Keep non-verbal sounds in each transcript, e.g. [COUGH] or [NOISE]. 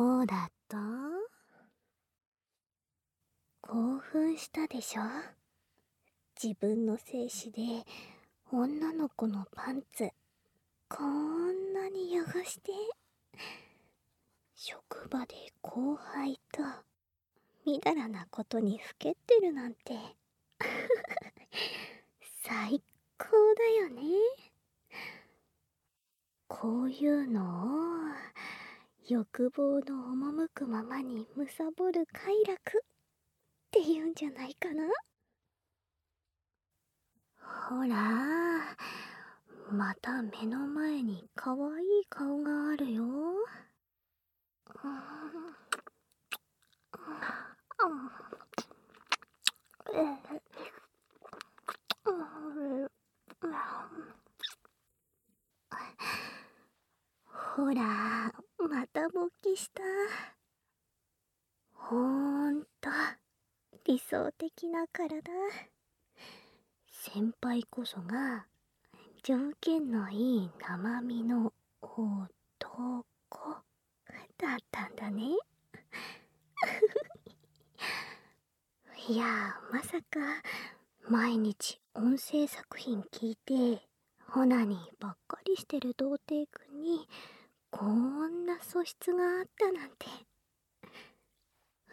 どうだった？興奮したでしょ？自分の精子で女の子のパンツ。こんなに汚して？職場で後輩とみだらなことにふけってるなんて。[LAUGHS] 最高だよね。こういうのを欲望の赴くままに貪る快楽って言うんじゃないかな？ほらまた目の前に可愛い顔があるよ。ほら、また勃起した。ほんと、理想的な体。先輩こそが、条件のいい生身の男だったんだね。[LAUGHS] いやまさか毎日音声作品聞いてホナにばっかりしてる童貞くんにこんな素質があったなんて。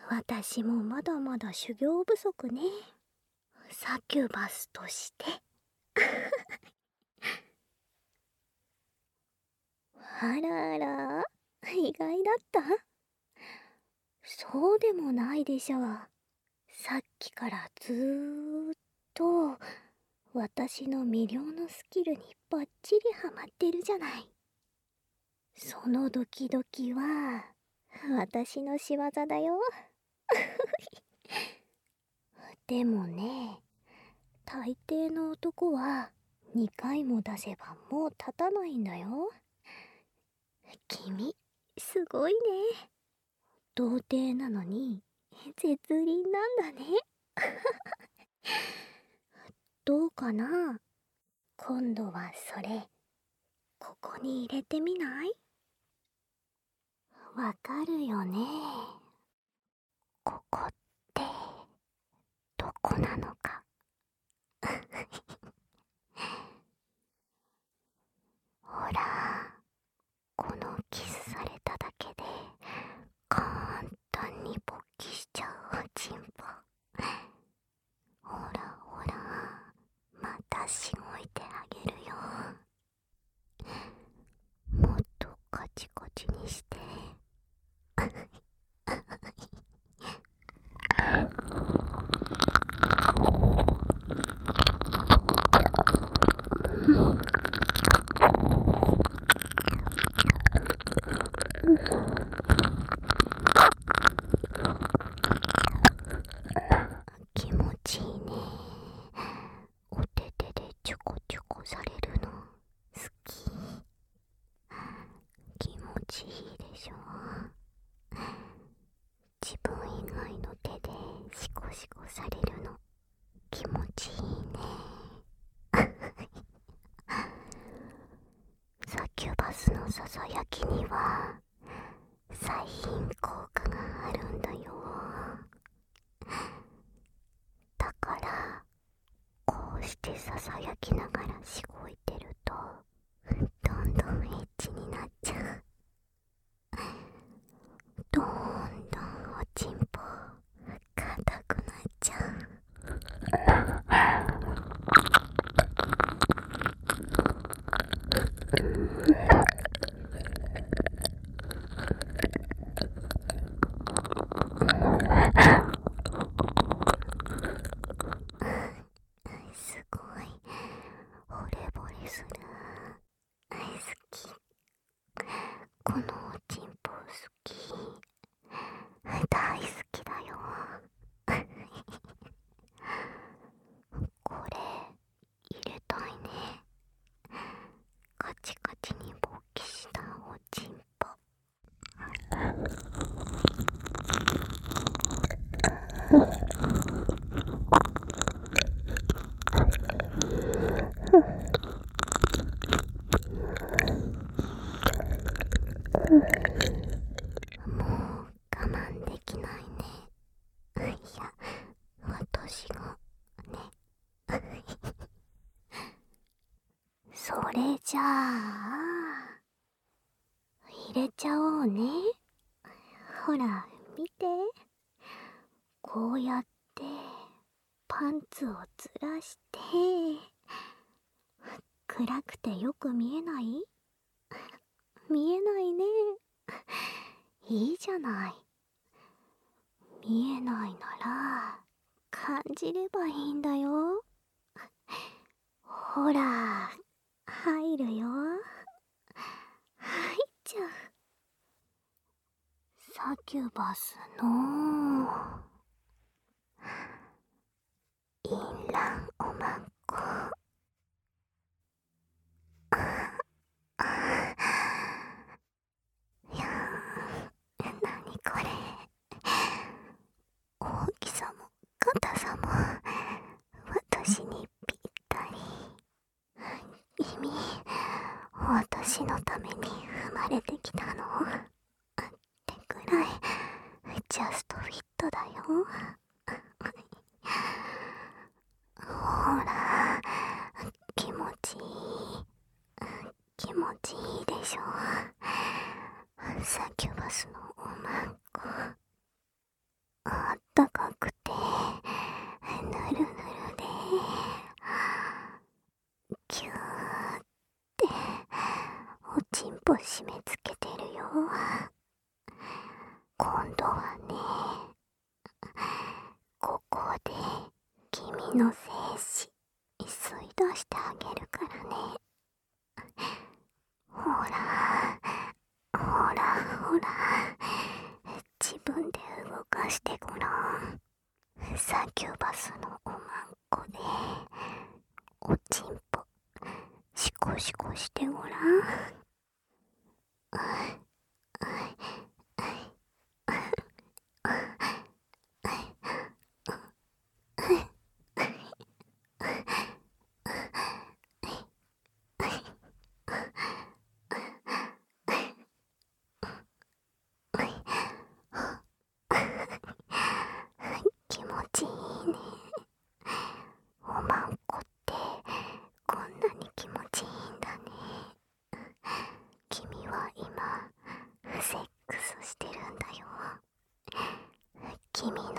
私もまだまだ修行不足ね。サキュバスとして。あらあら。意外だった？そうでもないでしょう。さっきからずーっと私の魅了のスキルにバッチリハマってるじゃない。そのドキドキは私の仕業だよ。[LAUGHS] でもね大抵の男は2回も出せばもう立たないんだよ。君すごいね。童貞なのに絶倫なんだね。[LAUGHS] どうかな？今度はそれここに入れてみない？わかるよね。ここってどこなのか。ほ [LAUGHS] らこのキスされただけで簡単に勃起しちゃうチンポほらほらまたしごいてあげるよもっとカチカチにして気持ちいいねお手手でちょこちょこされるの好き気持ちいいでしょ自分以外の手でシコシコされるの気持ちいいねサキュバスのささやきには。う我慢できないね。[LAUGHS] いや私がね。[LAUGHS] [LAUGHS] それじゃあ入れちゃおうね。ほら見て。こうやってパンツをずらして暗くてよく見えない？見えないね。いいじゃない。見えないなら感じればいいんだよ。ほら入るよ入っちゃうサキュバスのインランおまんこいやなにこれ。大きさも硬さも私にぴったり。君私のために生まれてきたのってくらいジャストフィットだよほら気持ちいい気持ちいいでしょ。サキュバスのおまんこあったかくて。ぬるぬるで。キューっておちんぽ締め付けてるよ。今度はねここで君の精子吸い出してあげるからね。ほらほらほら自分で動かしてごらん。サキュバスのおまんこで。おちんぽシコシコしてごらん気持ちいいねおまんこってこんなに気持ちいいんだね君は今セックスしてるんだよ君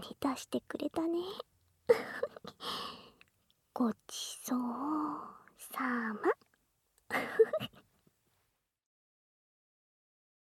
金出してくれたね。[LAUGHS] ごちそうさま。